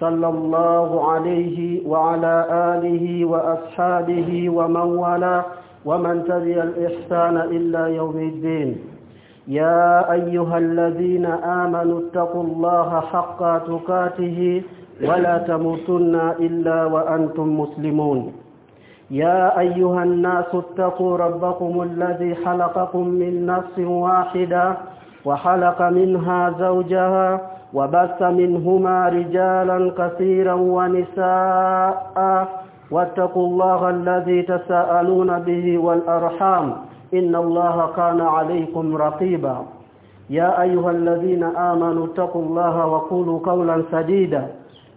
صلى الله عليه وعلى آله وأصحابه ومن والاه ومن تبع الإحسان إلا يوم الدين. يا أيها الذين آمنوا اتقوا الله حق تقاته ولا تموتن إلا وأنتم مسلمون. يا أيها الناس اتقوا ربكم الذي خلقكم من نفس واحدة وخلق منها زوجها وبث منهما رجالا كثيرا ونساء واتقوا الله الذي تساءلون به والأرحام إن الله كان عليكم رقيبا. يا أيها الذين آمنوا اتقوا الله وقولوا قولا سديدا.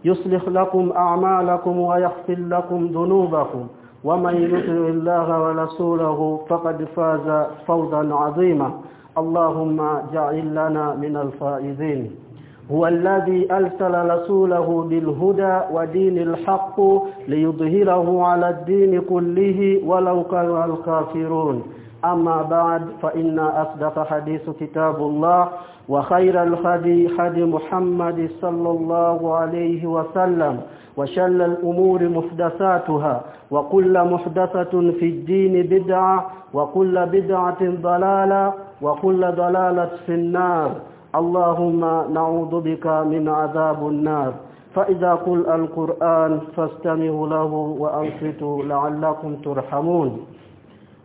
يصلح لكم أعمالكم ويغفر لكم ذنوبكم. ومن يطع الله ورسوله فقد فاز فوزا عظيما. اللهم جعل لنا من الفائزين. هو الذي أرسل رسوله بالهدى ودين الحق ليظهره على الدين كله ولو كره الكافرون. أما بعد فإن أصدق حديث كتاب الله وخير الهدي هدي محمد صلى الله عليه وسلم وشر الأمور محدثاتها وكل محدثة في الدين بدعة وكل بدعة ضلالة وكل ضلالة في النار. اللهم نعوذ بك من عذاب النار فإذا قل القرآن فاستمعوا له وأنصتوا لعلكم ترحمون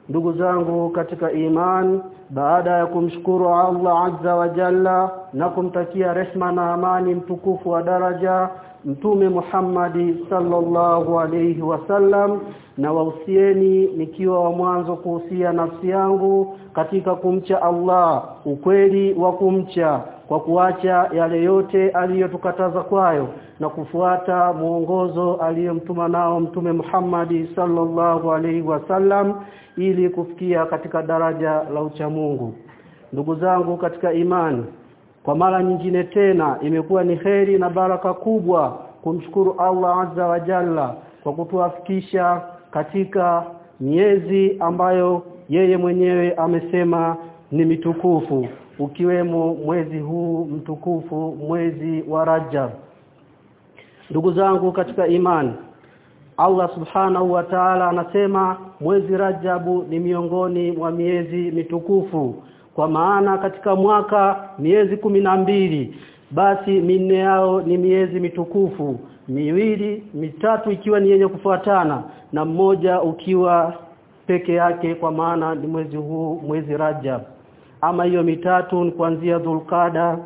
ndugu zangu katika iman baada ya kumshukuru Allah azza wa jalla na kumtakia rehma na amani mtukufu wa daraja mtume Muhammadi sallallahu alayhi wasallam na wausieni nikiwa wa mwanzo kuhusia nafsi yangu katika kumcha Allah ukweli wa kumcha kwa kuacha yale yote aliyotukataza kwayo na kufuata muongozo aliyomtuma nao mtume Muhammad sallallahu alaihi wasallam ili kufikia katika daraja la uchamungu ndugu zangu katika imani kwa mara nyingine tena imekuwa ni heri na baraka kubwa kumshukuru Allah azza wa jalla kwa kutuafikisha katika miezi ambayo yeye mwenyewe amesema ni mitukufu ukiwemo mwezi huu mtukufu mwezi wa Rajab. Ndugu zangu katika imani Allah subhanahu wa ta'ala anasema mwezi Rajabu ni miongoni mwa miezi mitukufu. Kwa maana katika mwaka miezi mbili basi minne yao ni miezi mitukufu miwili mitatu ikiwa ni yenye kufuatana na mmoja ukiwa peke yake kwa maana ni mwezi huu mwezi Rajab. Ama hiyo mitatu ni kuanzia Dhulqada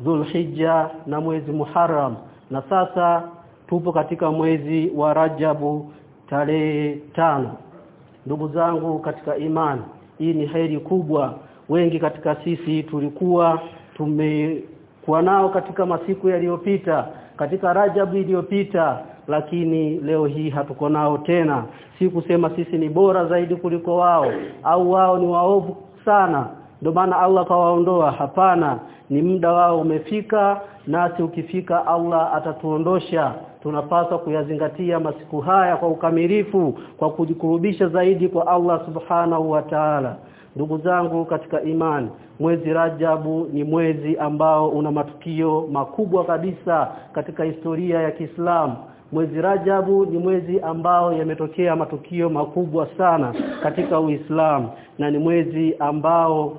Dhulhijja na mwezi Muharram. Na sasa tupo katika mwezi wa Rajabu tarehe tano. Ndugu zangu katika imani hii ni heri kubwa. Wengi katika sisi tulikuwa tumekuwa nao katika masiku yaliyopita katika Rajabu iliyopita lakini leo hii hatuko nao tena. Si kusema sisi ni bora zaidi kuliko wao au wao ni waovu sana. Ndio maana Allah kawaondoa. Hapana ni muda wao umefika nasi ukifika Allah atatuondosha. Tunapaswa kuyazingatia masiku haya kwa ukamilifu kwa kujikurubisha zaidi kwa Allah subhanahu wa ta'ala. Ndugu zangu katika imani mwezi Rajabu ni mwezi ambao una matukio makubwa kabisa katika historia ya Kiislamu mwezi Rajabu ni mwezi ambao yametokea matukio makubwa sana katika Uislamu na ni mwezi ambao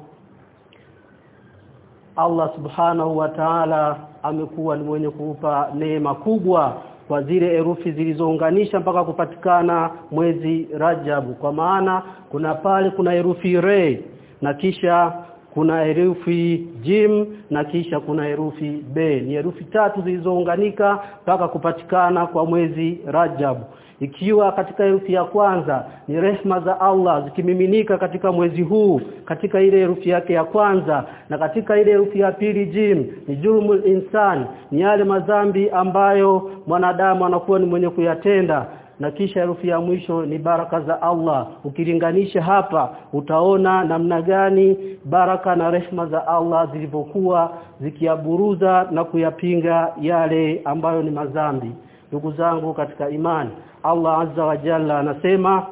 Allah subhanahu wa ta'ala amekuwa ni mwenye kuupa neema kubwa kwa zile herufi zilizounganisha mpaka kupatikana mwezi Rajabu. Kwa maana kuna pale kuna herufi re na kisha kuna herufi jim na kisha kuna herufi b. Ni herufi tatu zilizounganika mpaka kupatikana kwa mwezi Rajab. Ikiwa katika herufi ya kwanza ni rehma za Allah zikimiminika katika mwezi huu katika ile herufi yake ya kwanza na katika ile herufi ya pili jim ni julmul insan ni yale madhambi ambayo mwanadamu anakuwa ni mwenye kuyatenda na kisha herufi ya mwisho ni baraka za Allah. Ukilinganisha hapa utaona namna gani baraka na rehma za Allah zilivyokuwa zikiaburuza na kuyapinga yale ambayo ni mazambi ndugu zangu katika imani Allah azza wa jalla anasema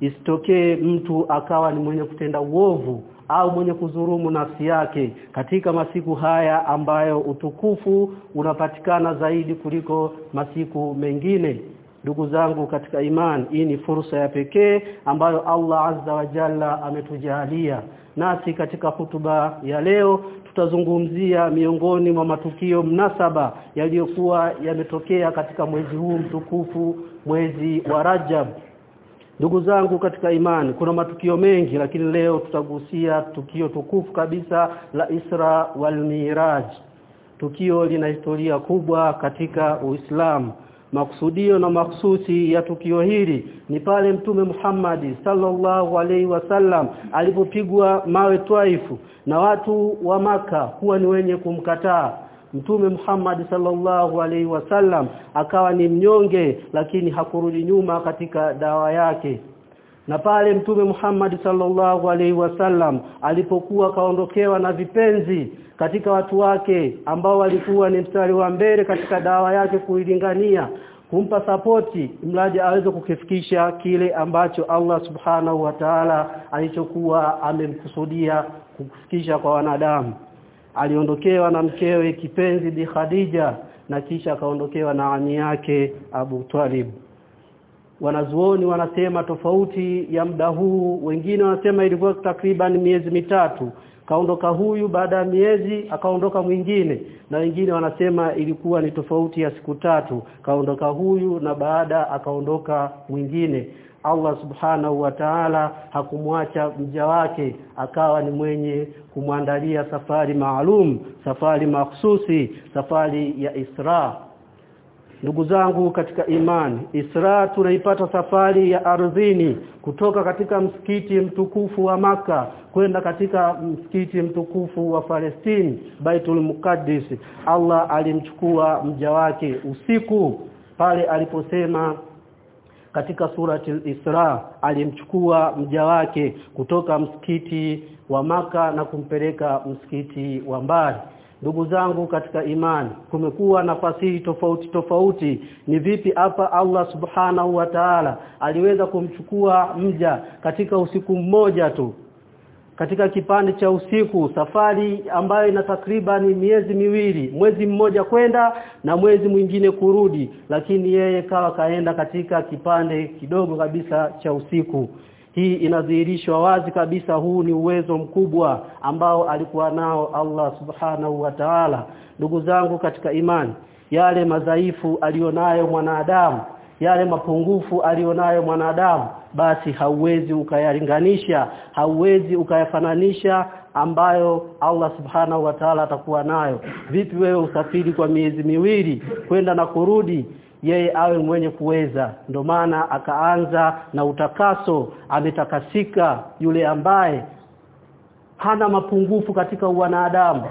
isitokee mtu akawa ni mwenye kutenda uovu au mwenye kuzurumu nafsi yake katika masiku haya ambayo utukufu unapatikana zaidi kuliko masiku mengine ndugu zangu katika imani hii ni fursa ya pekee ambayo Allah azza wa jalla ametujalia. Nasi katika hutuba ya leo tutazungumzia miongoni mwa matukio mnasaba yaliyokuwa yametokea katika mwezi huu mtukufu mwezi wa Rajab. Ndugu zangu katika imani kuna matukio mengi lakini leo tutagusia tukio tukufu kabisa la Isra wal Miraj. Tukio lina historia kubwa katika Uislamu makusudio na maksusi ya tukio hili ni pale mtume Muhammad sallallahu alaihi wasallam alipopigwa mawe Twaifu na watu wa maka huwa ni wenye kumkataa. Mtume Muhammad sallallahu alaihi wasallam akawa ni mnyonge lakini hakurudi nyuma katika dawa yake na pale mtume Muhammad sallallahu alaihi wasallam alipokuwa kaondokewa na vipenzi katika watu wake ambao walikuwa ni mstari wa mbele katika dawa yake kuilingania kumpa sapoti mlaji aweze kukifikisha kile ambacho Allah subhanahu wa ta'ala alichokuwa amemkusudia kukifikisha kwa wanadamu. Aliondokewa na mkewe kipenzi Bi Khadija na kisha akaondokewa na ami yake Abu Talib wanazuoni wanasema tofauti ya muda huu wengine wanasema ilikuwa takriban miezi mitatu. Kaondoka huyu baada ya miezi akaondoka mwingine na wengine wanasema ilikuwa ni tofauti ya siku tatu. Kaondoka huyu na baada akaondoka mwingine. Allah subhanahu wa ta'ala hakumwacha mja wake akawa ni mwenye kumwandalia safari maalum safari mahsusi safari ya Isra ndugu zangu katika imani Isra tunaipata safari ya ardhini kutoka katika msikiti mtukufu wa maka kwenda katika msikiti mtukufu wa Palestine Baitul Muqaddis. Allah alimchukua mja wake usiku pale aliposema katika surati Isra alimchukua mja wake kutoka msikiti wa maka na kumpeleka msikiti wa mbali ndugu zangu katika imani kumekuwa nafasi tofauti tofauti. Ni vipi hapa Allah subhanahu wa ta'ala aliweza kumchukua mja katika usiku mmoja tu? Katika kipande cha usiku safari ambayo ina takriban miezi miwili mwezi mmoja kwenda na mwezi mwingine kurudi. Lakini yeye kawa kaenda katika kipande kidogo kabisa cha usiku hii inadhihirishwa wazi kabisa huu ni uwezo mkubwa ambao alikuwa nao Allah subhanahu wa ta'ala. Ndugu zangu katika imani yale madhaifu alionayo mwanadamu yale mapungufu alionayo mwanadamu basi hauwezi ukayalinganisha hauwezi ukayafananisha ambayo Allah subhanahu wa ta'ala atakuwa nayo. Vipi wewe usafiri kwa miezi miwili kwenda na kurudi yeye awe mwenye kuweza. Ndio maana akaanza na utakaso ametakasika yule ambaye hana mapungufu katika wanadamu.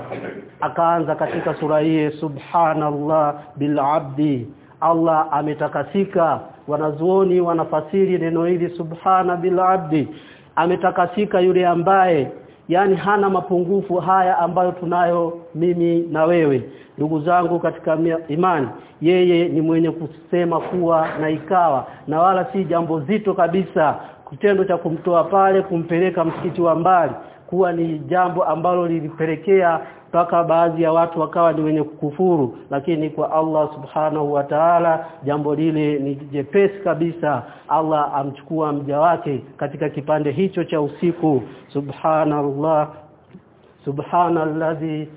Akaanza katika sura hii subhanallah bil abdi. Allah ametakasika. Wanazuoni wanafasiri neno hili subhana bil abdi. Ametakasika yule ambaye yani hana mapungufu haya ambayo tunayo mimi na wewe ndugu zangu katika imani. Yeye ni mwenye kusema kuwa na ikawa na wala si jambo zito kabisa kitendo cha kumtoa pale kumpeleka msikiti wa mbali kuwa ni jambo ambalo lilipelekea mpaka baadhi ya watu wakawa ni wenye kukufuru lakini kwa Allah subhanahu wa ta'ala jambo lile ni jepesi kabisa. Allah amchukua mja wake katika kipande hicho cha usiku. Subhanallah subhanalladhi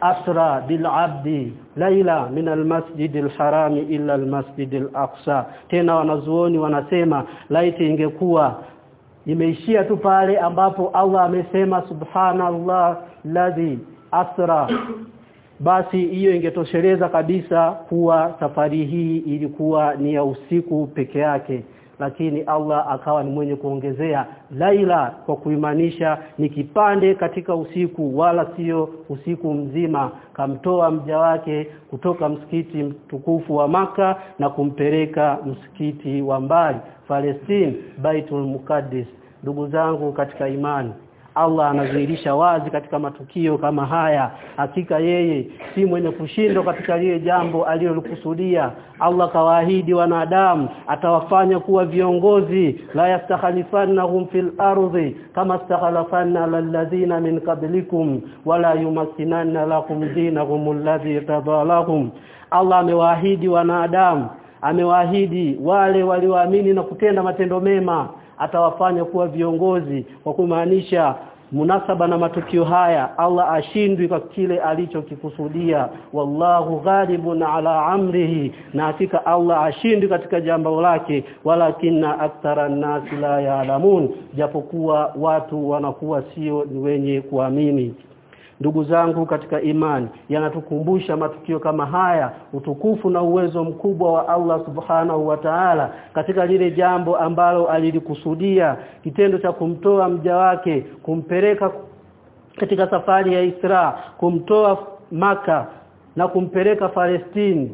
asra bil abdi laila min almasjid alharam illa almasjid alaqsa tena wanazuoni wanasema laiti ingekuwa imeishia tu pale ambapo Allah amesema subhanallah ladhi asra basi hiyo ingetosheleza kabisa kuwa safari hii ilikuwa ni ya usiku peke yake lakini Allah akawa ni mwenye kuongezea laila kwa kuimanisha ni kipande katika usiku wala sio usiku mzima. Kamtoa mja wake kutoka msikiti mtukufu wa maka na kumpeleka msikiti wa mbali Palestine Baitul Muqaddis. Ndugu zangu katika imani Allah anadhihirisha wazi katika matukio kama haya. Hakika yeye si mwenye kushindwa katika lile jambo alilokusudia. Allah kawaahidi wanadamu atawafanya kuwa viongozi. La yastakhlifannahum fil ardi kama stakhalafana alladhina min qablikum wala yumakkinanna lakum dinahum alladhi tadalahum Allah amewaahidi wanadamu amewaahidi wale walioamini na kutenda matendo mema atawafanya kuwa viongozi kwa kumaanisha munasaba na matukio haya Allah ashindwi kwa kile alichokikusudia. Wallahu ghalibun ala amrihi na hakika Allah ashindwi katika jambo lake. Walakinna akthara nasi la yaalamun japokuwa watu wanakuwa sio wenye kuamini ndugu zangu katika imani yanatukumbusha matukio kama haya utukufu na uwezo mkubwa wa Allah subhanahu wa ta'ala katika lile jambo ambalo alilikusudia kitendo cha kumtoa mja wake kumpeleka katika safari ya Isra kumtoa maka na kumpeleka Palestine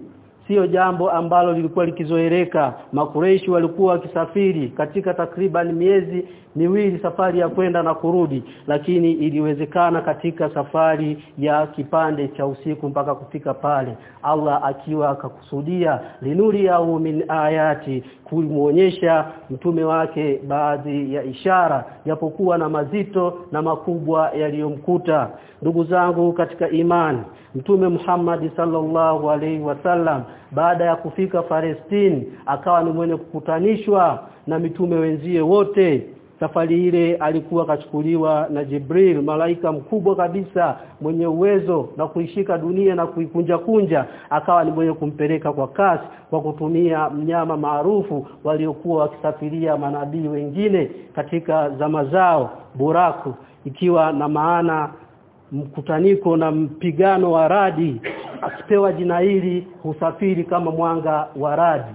sio jambo ambalo lilikuwa likizoeleka. Makureishi walikuwa wakisafiri katika takriban miezi miwili safari ya kwenda na kurudi lakini iliwezekana katika safari ya kipande cha usiku mpaka kufika pale. Allah akiwa akakusudia linuri au min ayati kumuonyesha mtume wake baadhi ya ishara japokuwa na mazito na makubwa yaliyomkuta. Ndugu zangu katika imani mtume Muhammad sallallahu alaihi wasallam baada ya kufika Palestine akawa ni mwenye kukutanishwa na mitume wenzie wote safari ile alikuwa kachukuliwa na Jibril malaika mkubwa kabisa mwenye uwezo na kuishika dunia na kuikunja kunja akawa ni mwenye kumpeleka kwa kasi kwa kutumia mnyama maarufu waliokuwa wakisafiria manabii wengine katika zama zao buraku. Ikiwa na maana mkutaniko na mpigano wa radi akipewa jina hili husafiri kama mwanga wa radi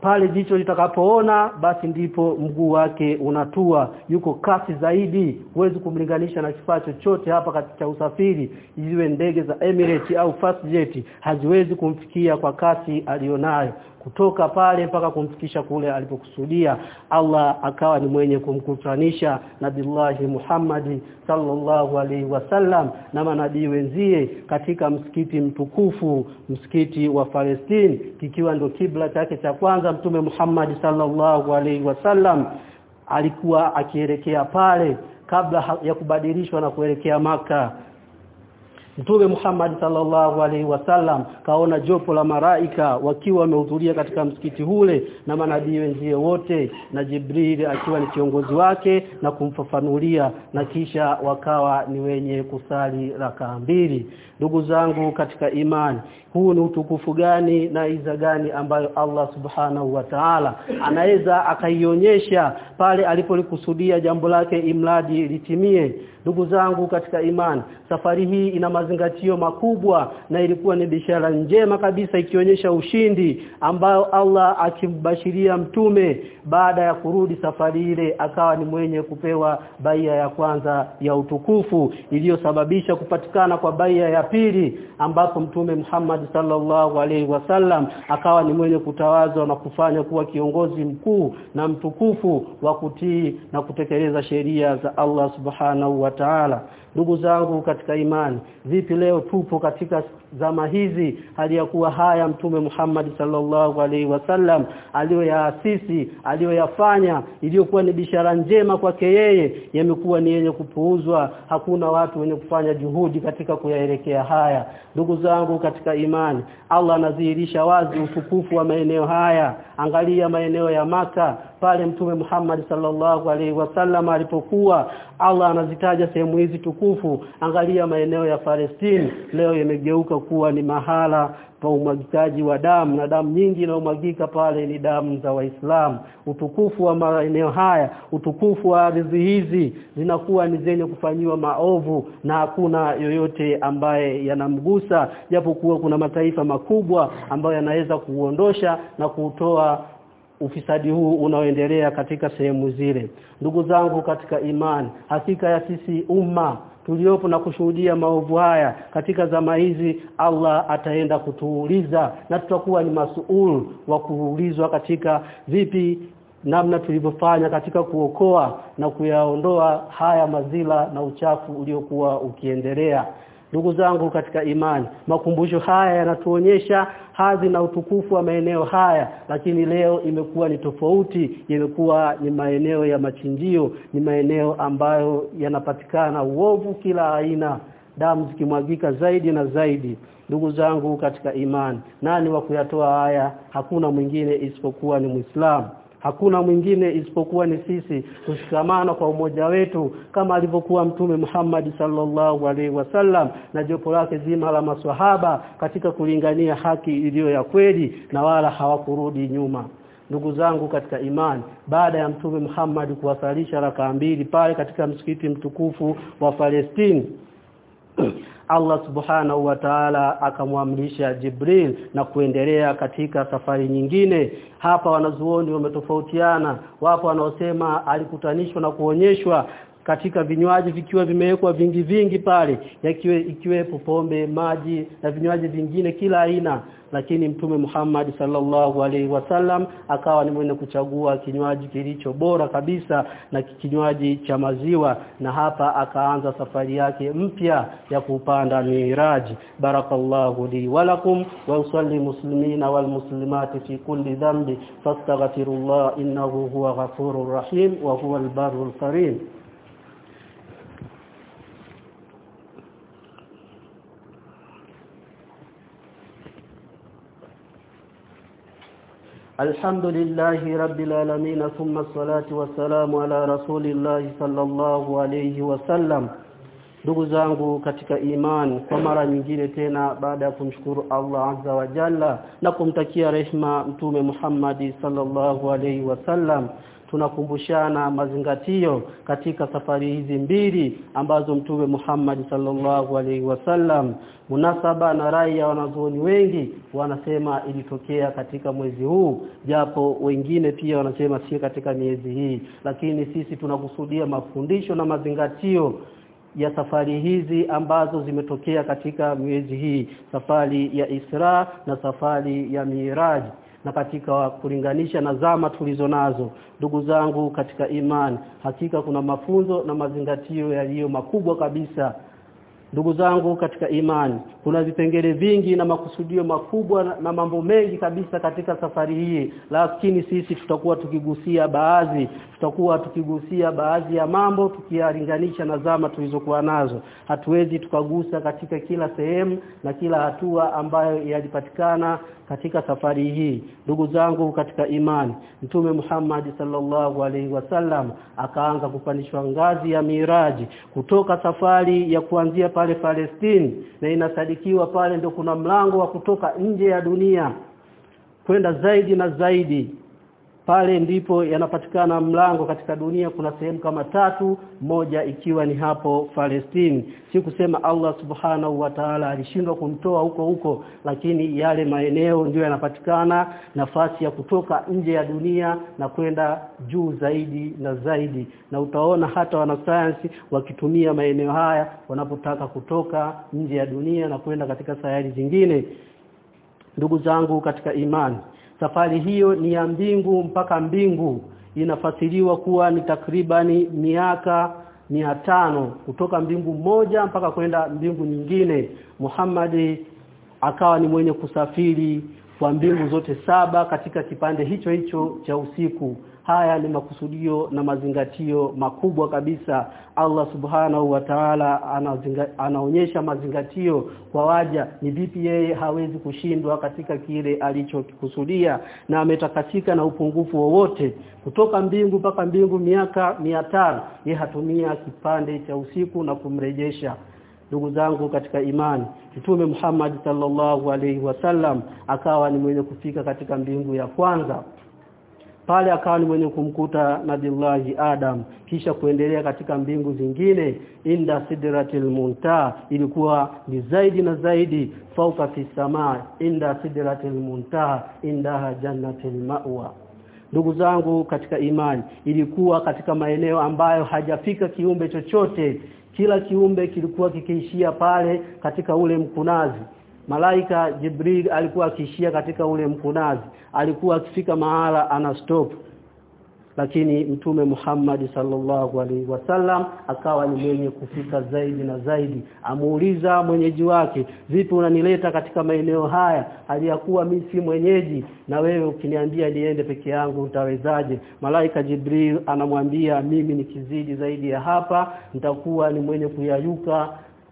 pale jicho litakapoona basi ndipo mguu wake unatua. Yuko kasi zaidi. Huwezi kumlinganisha na kifaa chochote hapa katika usafiri iwe ndege za Emirates au Fastjet. Haziwezi kumfikia kwa kasi alionayo kutoka pale mpaka kumfikisha kule alipokusudia Allah akawa ni mwenye kumkutanisha Nabillahi Muhammadi sallallahu alaihi wasallam na manabii wenzie katika msikiti mtukufu msikiti wa Palestine kikiwa ndo kibla chake cha kwanza mtume Muhammadi sallallahu alaihi wasallam alikuwa akielekea pale kabla ya kubadilishwa na kuelekea maka Mtume Muhammad sallallahu alaihi wasallam kaona jopo la maraika wakiwa wamehudhuria katika msikiti ule na manabii wenzie wote na Jibril akiwa ni kiongozi wake na kumfafanulia na kisha wakawa ni wenye kusali rakaa mbili. Ndugu zangu katika imani huu ni utukufu gani na iza gani ambayo Allah subhanahu wa ta'ala anaweza akaionyesha pale alipolikusudia jambo lake imradi litimie ndugu zangu katika imani safari hii ina mazingatio makubwa na ilikuwa ni bishara njema kabisa ikionyesha ushindi ambao Allah akimbashiria mtume baada ya kurudi safari ile akawa ni mwenye kupewa baia ya kwanza ya utukufu iliyosababisha kupatikana kwa baia ya pili ambapo mtume Muhammad sallallahu alaihi wasallam akawa ni mwenye kutawazwa na kufanya kuwa kiongozi mkuu na mtukufu wa kutii na kutekeleza sheria za Allah subhanahu wa ta'ala. Ndugu zangu katika imani vipi leo tupo katika zama hizi? Hali ya kuwa haya mtume Muhammad sallallahu alaihi wasallam aliyoyaasisi aliyoyafanya iliyokuwa ni bishara njema kwake yeye yamekuwa ni yenye kupuuzwa. Hakuna watu wenye kufanya juhudi katika kuyaelekea haya. Ndugu zangu katika imani Allah anadhihirisha wazi utukufu wa maeneo haya. Angalia maeneo ya maka pale mtume Muhammad sallallahu alaihi wasallam alipokuwa Allah anazitaja sehemu hizi tukufu. Angalia maeneo ya Palestine leo yamegeuka kuwa ni mahala pa umwagikaji wa damu na damu nyingi inayomwagika pale ni damu za waislamu. Utukufu wa maeneo haya utukufu wa ardhi hizi zinakuwa ni zenye kufanyiwa maovu na hakuna yoyote ambaye yanamgusa japokuwa kuna mataifa makubwa ambayo yanaweza kuuondosha na kuutoa ufisadi huu unaoendelea katika sehemu zile. Ndugu zangu katika imani hakika ya sisi umma tuliopo na kushuhudia maovu haya katika zama hizi Allah ataenda kutuuliza na tutakuwa ni masuul wa kuulizwa katika vipi namna tulivyofanya katika kuokoa na kuyaondoa haya mazila na uchafu uliokuwa ukiendelea ndugu zangu katika imani makumbusho haya yanatuonyesha hadhi na utukufu wa maeneo haya lakini leo imekuwa ni tofauti imekuwa ni maeneo ya machinjio ni maeneo ambayo yanapatikana uovu kila aina damu zikimwagika zaidi na zaidi. Ndugu zangu katika imani nani wa kuyatoa haya? Hakuna mwingine isipokuwa ni Muislamu hakuna mwingine isipokuwa ni sisi kushikamana kwa umoja wetu kama alivyokuwa mtume Muhammad sallallahu alaihi wasallam na jopo lake zima la maswahaba katika kulingania haki iliyo ya kweli na wala hawakurudi nyuma. Ndugu zangu katika imani baada ya mtume Muhammad kuwasalisha raka mbili pale katika msikiti mtukufu wa Palestine Allah subhanahu wa ta'ala akamwamrisha Jibril na kuendelea katika safari nyingine. Hapa wanazuoni wametofautiana. Wapo wanaosema alikutanishwa na kuonyeshwa katika vinywaji vikiwa vimewekwa vingi vingi pale yakiwe ikiwepo pombe maji na vinywaji vingine kila aina. Lakini mtume Muhammad sallallahu alaihi wasallam akawa ni mwenye kuchagua kinywaji kilicho bora kabisa na kinywaji cha maziwa na hapa akaanza safari yake mpya ya kupanda miraji. Barakallahu li walakum wa usalli muslimina wal muslimati fi kulli dhanbi fastaghfirullah innahu huwa ghafurur rahim wa huwa al-barrul karim الحمد لله رب العالمين ثم الصلاة والسلام على رسول الله صلى الله عليه وسلم ndugu zangu katika iman kwa mara nyingine tena baada ya kumshukuru Allah azza wa jalla na kumtakia rehma mtume Muhammad sallallahu alaihi wasallam tunakumbushana mazingatio katika safari hizi mbili ambazo mtume Muhammad sallallahu alaihi wasallam munasaba na rai ya wanazuoni wengi wanasema ilitokea katika mwezi huu. Japo wengine pia wanasema si katika miezi hii lakini sisi tunakusudia mafundisho na mazingatio ya safari hizi ambazo zimetokea katika miezi hii safari ya Isra na safari ya Miraj na katika kulinganisha na zama tulizo nazo. Ndugu zangu katika imani hakika kuna mafunzo na mazingatio yaliyo makubwa kabisa ndugu zangu katika imani kuna vipengele vingi na makusudio makubwa na, mambo mengi kabisa katika safari hii. Lakini sisi tutakuwa tukigusia baadhi tutakuwa tukigusia baadhi ya mambo tukiyalinganisha na zama tulizokuwa nazo. Hatuwezi tukagusa katika kila sehemu na kila hatua ambayo yalipatikana katika safari hii. Ndugu zangu katika imani mtume Muhammad sallallahu alaihi wasallam akaanza kupandishwa ngazi ya miraji kutoka safari ya kuanzia pale Palestine na inasadikiwa pale ndio kuna mlango wa kutoka nje ya dunia kwenda zaidi na zaidi pale ndipo yanapatikana mlango katika dunia kuna sehemu kama tatu moja ikiwa ni hapo Palestine. Si kusema Allah subhanahu wa ta'ala alishindwa kumtoa huko huko lakini yale maeneo ndio yanapatikana nafasi ya kutoka nje ya dunia na kwenda juu zaidi na zaidi. Na utaona hata wanasayansi wakitumia maeneo haya wanapotaka kutoka nje ya dunia na kwenda katika sayari zingine. Ndugu zangu katika imani safari hiyo ni ya mbingu mpaka mbingu. Inafasiriwa kuwa ni takribani miaka mia tano kutoka mbingu moja mpaka kwenda mbingu nyingine. Muhammad akawa ni mwenye kusafiri kwa mbingu zote saba katika kipande hicho hicho cha usiku. Haya ni makusudio na mazingatio makubwa kabisa. Allah subhanahu wa ta'ala anaonyesha mazingatio kwa waja. Ni vipi yeye hawezi kushindwa katika kile alichokikusudia na ametakasika na upungufu wowote? Kutoka mbingu mpaka mbingu miaka 500 yeye hatumia kipande cha usiku na kumrejesha ndugu zangu katika imani Mtume Muhammad sallallahu alaihi wasallam akawa ni mwenye kufika katika mbingu ya kwanza. Pale akawa ni mwenye kumkuta nabillahi Adam kisha kuendelea katika mbingu zingine inda sidratil munta ilikuwa ni zaidi na zaidi fauka fi samaa inda sidratil munta indaha jannatil ma'wa. Ndugu zangu katika imani ilikuwa katika maeneo ambayo hajafika kiumbe chochote kila kiumbe kilikuwa kikiishia pale katika ule mkunazi. Malaika Jibril alikuwa akiishia katika ule mkunazi. Alikuwa akifika mahala ana stop lakini mtume Muhammad sallallahu alaihi wasallam akawa ni mwenye kufika zaidi na zaidi. Amuuliza mwenyeji wake vipi unanileta katika maeneo haya? Aliyakuwa mimi si mwenyeji. Na wewe ukiniambia niende peke yangu utawezaje? Malaika Jibril anamwambia mimi nikizidi zaidi ya hapa nitakuwa ni mwenye kuyayuka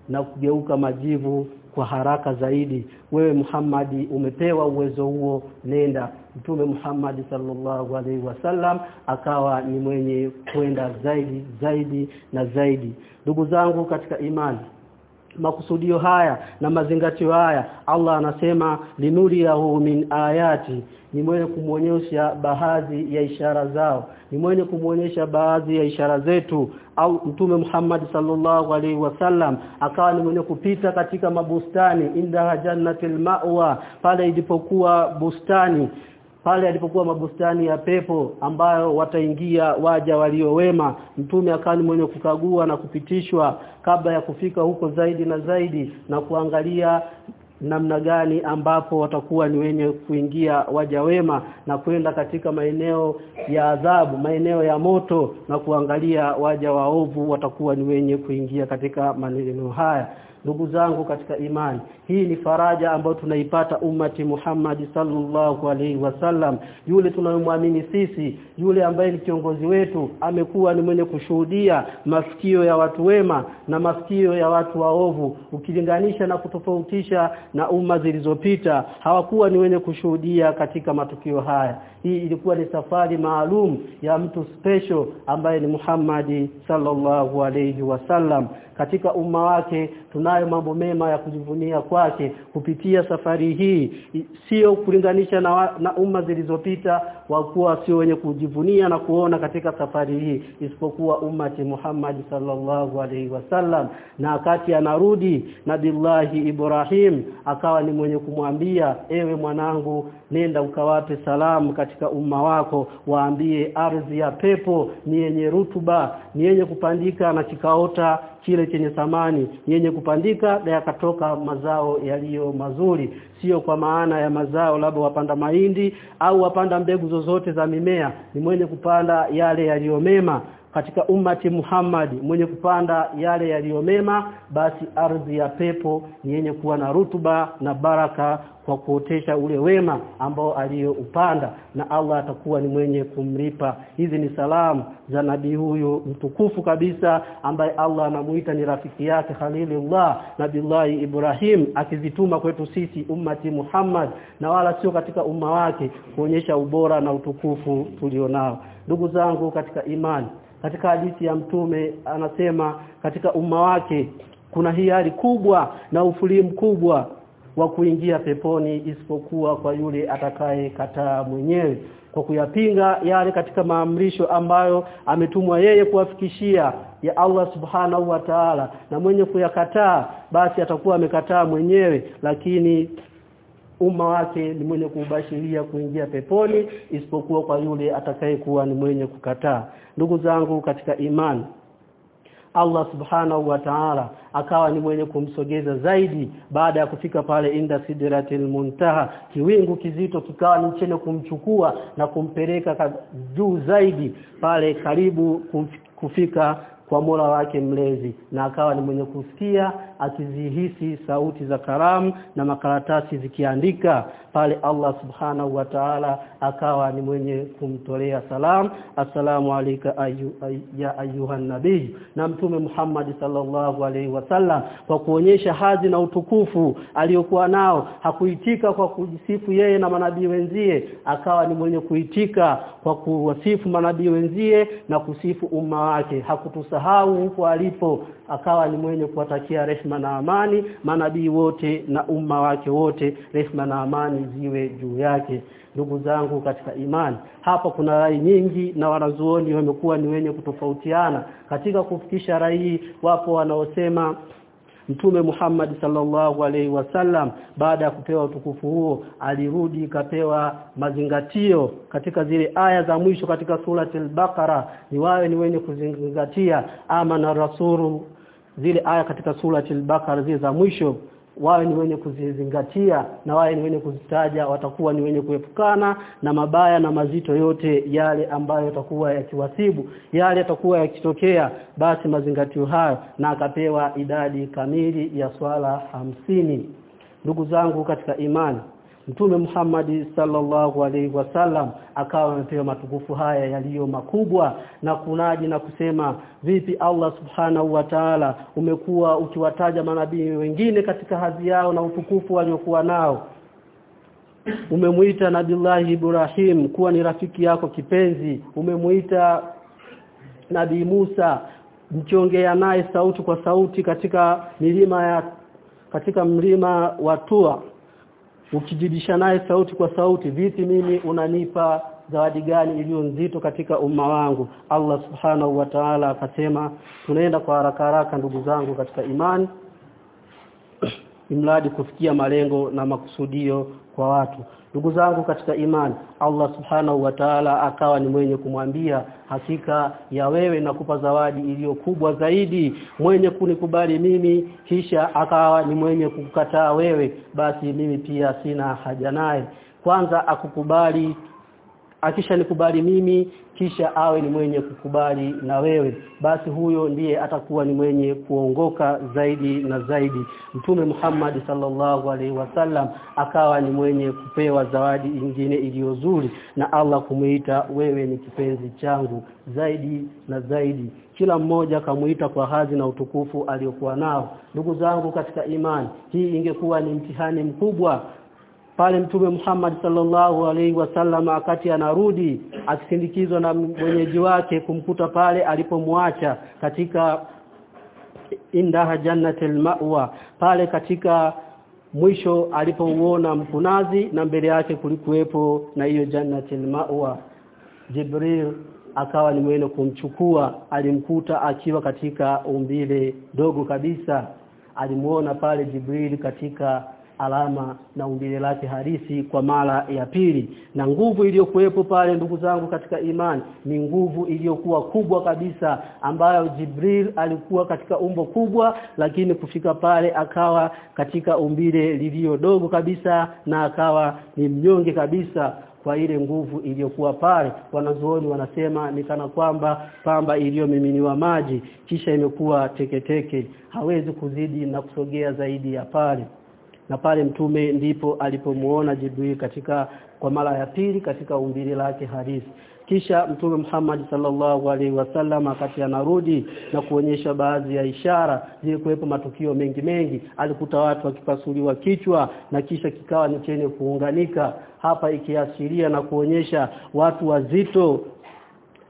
na kugeuka majivu kwa haraka zaidi. Wewe Muhammadi umepewa uwezo huo nenda. Mtume Muhammad sallallahu alaihi wasallam akawa ni mwenye kwenda zaidi zaidi na zaidi. Ndugu zangu katika imani makusudio haya na mazingatio haya Allah anasema linuriyahu min ayati. Ni mwenye kumuonyesha baadhi ya ishara zao. Ni mwenye kumuonyesha baadhi ya ishara zetu. Au mtume Muhammad sallallahu alaihi wasallam akawa ni mwenye kupita katika mabustani inda jannatil ma'wa pale ilipokuwa bustani pale alipokuwa mabustani ya pepo ambayo wataingia waja walio wema. Mtume akani mwenye kukagua na kupitishwa kabla ya kufika huko zaidi na zaidi na kuangalia namna gani ambapo watakuwa ni wenye kuingia waja wema na kwenda katika maeneo ya adhabu maeneo ya moto na kuangalia waja waovu watakuwa ni wenye kuingia katika maneno haya ndugu zangu katika imani hii ni faraja ambayo tunaipata ummati Muhammad sallallahu alaihi wasallam yule tunayomwamini sisi yule ambaye ni kiongozi wetu amekuwa ni mwenye kushuhudia masikio ya watu wema na masikio ya watu waovu ukilinganisha na kutofautisha na umma zilizopita. Hawakuwa ni wenye kushuhudia katika matukio haya. Hii ilikuwa ni safari maalum ya mtu special ambaye ni Muhammad sallallahu alaihi wasallam katika umma wake tunayo mambo mema ya kujivunia kwake kupitia safari hii. Sio kulinganisha na, na umma zilizopita wakuwa sio wenye kujivunia na kuona katika safari hii isipokuwa ummati Muhammad sallallahu alaihi wasallam na wakati anarudi nabillahi Ibrahim akawa ni mwenye kumwambia ewe mwanangu nenda ukawape salamu katika umma wako waambie ardhi ya pepo ni yenye rutuba ni yenye kupandika na kikaota kile chenye thamani yenye kupandika na yakatoka mazao yaliyo mazuri. Sio kwa maana ya mazao labda wapanda mahindi au wapanda mbegu zozote za mimea. Ni mwenye kupanda yale yaliyomema katika ummati Muhammad mwenye kupanda yale yaliyomema basi ardhi ya pepo ni yenye kuwa na rutuba na baraka kwa kuotesha ule wema ambao aliyoupanda na Allah atakuwa ni mwenye kumlipa. Hizi ni salamu za nabii huyu mtukufu kabisa ambaye Allah anamuita ni rafiki yake Khalilullah Nabillahi Ibrahim akizituma kwetu sisi ummati Muhammad na wala sio katika umma wake kuonyesha ubora na utukufu tulionao. Ndugu zangu katika imani katika hadithi ya mtume anasema katika umma wake kuna hiari kubwa na ufuli mkubwa wa kuingia peponi isipokuwa kwa yule atakaye kataa mwenyewe kwa kuyapinga yale katika maamrisho ambayo ametumwa yeye kuwafikishia ya Allah subhanahu wa ta'ala. Na mwenye kuyakataa basi atakuwa amekataa mwenyewe lakini umma wake ni mwenye kubashiria kuingia peponi isipokuwa kwa yule atakayekuwa ni mwenye kukataa. Ndugu zangu katika imani Allah subhanahu wa ta'ala akawa ni mwenye kumsogeza zaidi baada ya kufika pale inda sidratil muntaha. Kiwingu kizito kikawa ni chenye kumchukua na kumpeleka juu zaidi pale karibu kufika kwa Mola wake mlezi. Na akawa ni mwenye kusikia akizihisi sauti za karamu na makaratasi zikiandika pale Allah subhanahu wa ta'ala akawa ni mwenye kumtolea salam. Assalamu alayka ayu, ay, ya ayuhan nabii na mtume Muhammad sallallahu alaihi wasallam kwa kuonyesha hadhi na utukufu aliyokuwa nao. Hakuitika kwa kujisifu yeye na manabii wenzie akawa ni mwenye kuitika kwa kuwasifu manabii wenzie na kusifu umma wake. Hakutusahau huko alipo akawa ni mwenye kuwatakia rehma na amani manabii wote na umma wake wote. Rehma na amani ziwe juu yake ndugu zangu katika imani. Hapa kuna rai nyingi na wanazuoni wamekuwa ni wenye kutofautiana. Katika kufikisha rai wapo wanaosema Mtume Muhammad sallallahu alaihi wasallam baada ya kupewa utukufu huo alirudi kapewa mazingatio katika zile aya za mwisho katika surati al-Baqara ni wawe ni wenye kuzingatia ama na rasulu zile aya katika surati al-Baqara zile za mwisho wawe ni wenye kuzizingatia na wawe ni wenye kuzitaja watakuwa ni wenye kuepukana na mabaya na mazito yote yale ambayo yatakuwa yakiwasibu yale yatakuwa yakitokea. Basi mazingatio hayo na akapewa idadi kamili ya swala hamsini. Ndugu zangu katika imani Mtume Muhammad sallallahu alaihi wasallam akawa amepewa matukufu haya yaliyo makubwa na kunaji na kusema vipi Allah subhanahu wa ta'ala umekuwa ukiwataja manabii wengine katika hadhi yao na utukufu waliokuwa nao? Umemuita Nabillahi Ibrahim kuwa ni rafiki yako kipenzi. Umemuita Nabii Musa mchongea naye sauti kwa sauti katika milima ya katika mlima wa Tua ukijibisha naye sauti kwa sauti vipi mimi unanipa zawadi gani iliyo nzito katika umma wangu? Allah subhanahu wa ta'ala akasema tunaenda kwa haraka haraka ndugu zangu katika imani imradi kufikia malengo na makusudio kwa watu. Ndugu zangu katika imani Allah subhanahu wa ta'ala akawa ni mwenye kumwambia hakika ya wewe nakupa zawadi iliyo kubwa zaidi. Mwenye kunikubali mimi kisha akawa ni mwenye kukataa wewe basi mimi pia sina haja naye. Kwanza akukubali akisha nikubali mimi kisha awe ni mwenye kukubali na wewe. Basi huyo ndiye atakuwa ni mwenye kuongoka zaidi na zaidi. Mtume Muhammad sallallahu alaihi wasallam akawa ni mwenye kupewa zawadi nyingine iliyozuri na Allah kumuita wewe ni kipenzi changu zaidi na zaidi. Kila mmoja akamuita kwa hadhi na utukufu aliyokuwa nao. Ndugu zangu katika imani hii ingekuwa ni mtihani mkubwa pale mtume Muhammad sallallahu alaihi wasallam akati anarudi akisindikizwa na mwenyeji wake kumkuta pale alipomwacha katika indaha jannatil ma'wa pale katika mwisho alipouona mkunazi na mbele yake kulikuwepo na hiyo jannatil ma'wa. Jibril akawa ni mwene kumchukua alimkuta akiwa katika umbile dogo kabisa. Alimuona pale Jibril katika alama na umbile lake harisi kwa mara ya pili. Na nguvu iliyokuwepo pale ndugu zangu katika imani ni nguvu iliyokuwa kubwa kabisa ambayo Jibril alikuwa katika umbo kubwa lakini kufika pale akawa katika umbile lilio dogo kabisa na akawa ni mnyonge kabisa kwa ile nguvu iliyokuwa pale. Wanazuoni wanasema ni kana kwamba pamba iliyomiminiwa maji kisha imekuwa teketeke hawezi kuzidi na kusogea zaidi ya pale na pale mtume ndipo alipomuona Jibril katika kwa mara ya pili katika umbile lake halisi. Kisha mtume Muhammad sallallahu alaihi wasallam akati anarudi na kuonyesha baadhi ya ishara zile kuwepo matukio mengi mengi. Alikuta watu wakipasuliwa kichwa na kisha kikawa ni chenye kuunganika. Hapa ikiashiria na kuonyesha watu wazito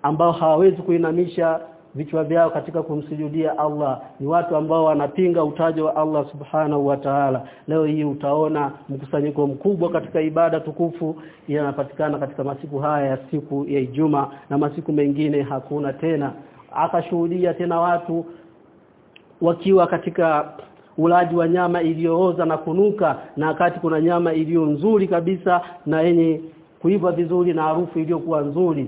ambao hawawezi kuinamisha vichwa vyao katika kumsujudia Allah. Ni watu ambao wanapinga utajo wa Allah subhanahu wa ta'ala. Leo hii utaona mkusanyiko mkubwa katika ibada tukufu yanapatikana katika masiku haya ya siku ya Ijumaa na masiku mengine hakuna tena. Akashuhudia tena watu wakiwa katika ulaji wa nyama iliyooza na kunuka na wakati kuna nyama iliyo nzuri kabisa na yenye kuiva vizuri na harufu iliyokuwa nzuri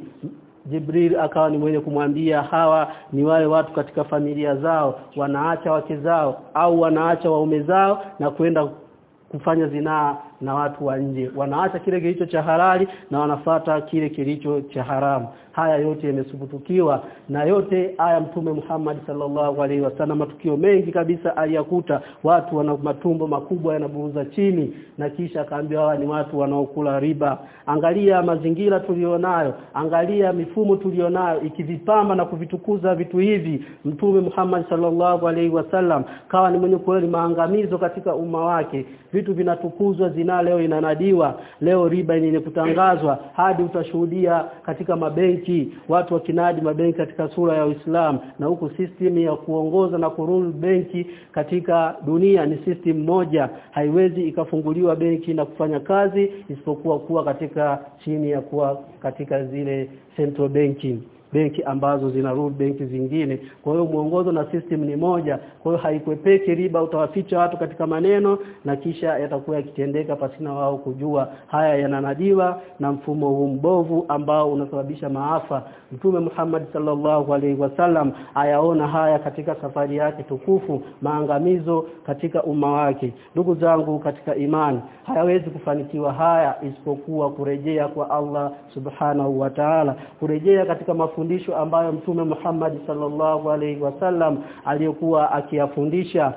Jibril akawa ni mwenye kumwambia hawa ni wale watu katika familia zao wanaacha wake zao au wanaacha waume zao na kwenda kufanya zinaa na watu wa nje. Wanaacha kile kilicho cha halali na wanafata kile kilicho cha haramu. Haya yote yamesubutukiwa na yote haya mtume Muhammad sallallahu alaihi wasallam matukio mengi kabisa aliyakuta. Watu wana matumbo makubwa yanaburuza chini na kisha akaambiwa hawa ni watu wanaokula riba. Angalia mazingira tulionayo angalia mifumo tulionayo ikivipamba na kuvitukuza vitu hivi. Mtume Muhammad sallallahu alaihi wasallam kawa ni mwenye kweli maangamizo katika umma wake. Vitu vinatukuzwa zina leo inanadiwa leo riba yenye kutangazwa hadi utashuhudia katika mabenki watu wakinadi mabenki katika sura ya Uislamu. Na huku system ya kuongoza na kurule benki katika dunia ni system moja. Haiwezi ikafunguliwa benki na kufanya kazi isipokuwa kuwa katika chini ya kuwa katika zile central banking benki ambazo zina rule benki zingine. Kwa hiyo mwongozo na system ni moja. Kwa hiyo haikwepeki riba utawaficha watu katika maneno na kisha yatakuwa yakitendeka pasina wao kujua. Haya yananadiwa na mfumo huu mbovu ambao unasababisha maafa. Mtume Muhammad sallallahu alaihi wasallam ayaona haya katika safari yake tukufu maangamizo katika umma wake. Ndugu zangu katika imani hayawezi kufanikiwa haya isipokuwa kurejea kwa Allah subhanahu wa ta'ala. Kurejea katika mafundisho ambayo mtume Muhammad sallallahu alaihi wasallam aliyokuwa akiyafundisha.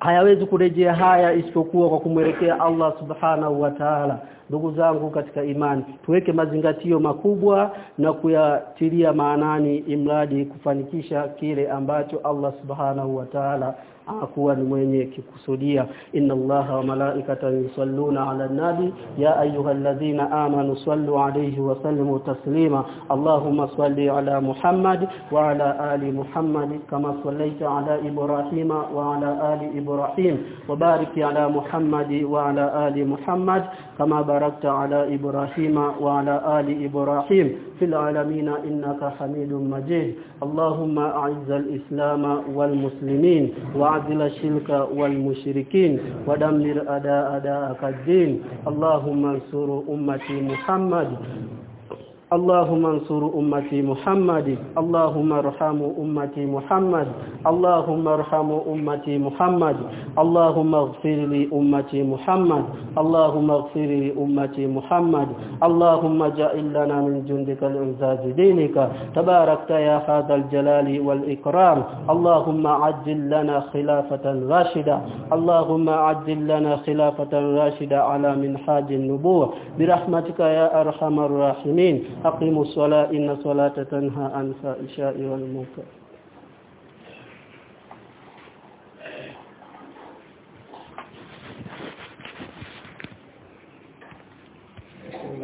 Hayawezi kurejea haya isipokuwa kwa kumwelekea Allah subhanahu wa ta'ala. Ndugu zangu katika imani tuweke mazingatio makubwa na kuyatilia maanani imradi kufanikisha kile ambacho Allah subhanahu wa ta'ala akuwa ni mwenye kikusudia inna allaha wa malaikatahu yusalluna ala nabi ya ayyuhalladhina amanu sallu alayhi wa sallimu taslima allahumma salli ala muhammad wa ala ali muhammad kama sallaita ala ibrahima wa ala ali ibrahim wa barik ala muhammad wa ala ali muhammad kama barakta ala ibrahima wa ala ali ibrahim fil alamin innaka hamidum majid allahumma a'izz al-islam wal muslimin wa وعدل الشرك والمشركين ودمر أداء أداءك الدين اللهم انصر أمتي محمد اللهم انصر أمتي محمد اللهم ارحم أمتي محمد اللهم ارحم أمتي محمد اللهم اغفر لي أمتي محمد اللهم اغفر لي أمتي محمد اللهم جعل لنا من جندك العزاز دينك. تباركت يا هذا الجلال والإكرام. اللهم عجل لنا خلافة راشدة. اللهم عجل لنا خلافة راشدة على منحاج النبوة. برحمتك يا أرحم الراحمين. أقيموا الصلاة إن الصلاة تنهى عن الفحشاء والمنكر